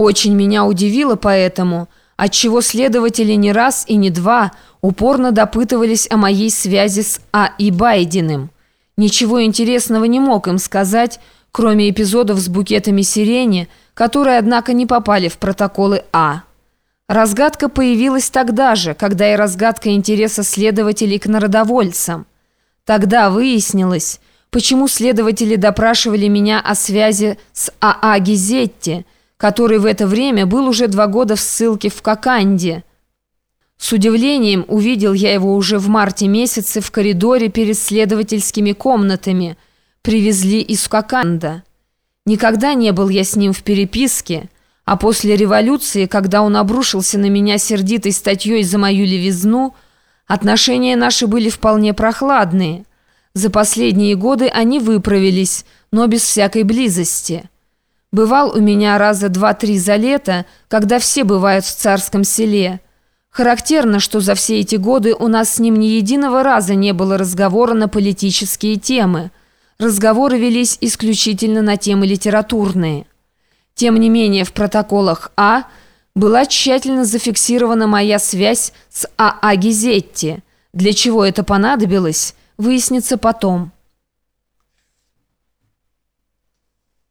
Очень меня удивило поэтому, отчего следователи не раз и не два упорно допытывались о моей связи с А. и Байдиным. Ничего интересного не мог им сказать, кроме эпизодов с букетами сирени, которые, однако, не попали в протоколы А. Разгадка появилась тогда же, когда и разгадка интереса следователей к народовольцам. Тогда выяснилось, почему следователи допрашивали меня о связи с АА Гизетти, который в это время был уже два года в ссылке в Коканде. С удивлением увидел я его уже в марте месяце в коридоре перед следовательскими комнатами. Привезли из Коканда. Никогда не был я с ним в переписке, а после революции, когда он обрушился на меня сердитой статьей за мою левизну, отношения наши были вполне прохладные – за последние годы они выправились, но без всякой близости. Бывал у меня раза два-три за лето, когда все бывают в царском селе. Характерно, что за все эти годы у нас с ним ни единого раза не было разговора на политические темы. Разговоры велись исключительно на темы литературные. Тем не менее, в протоколах А была тщательно зафиксирована моя связь с А.А. Гизетти. Для чего это понадобилось – выяснится потом.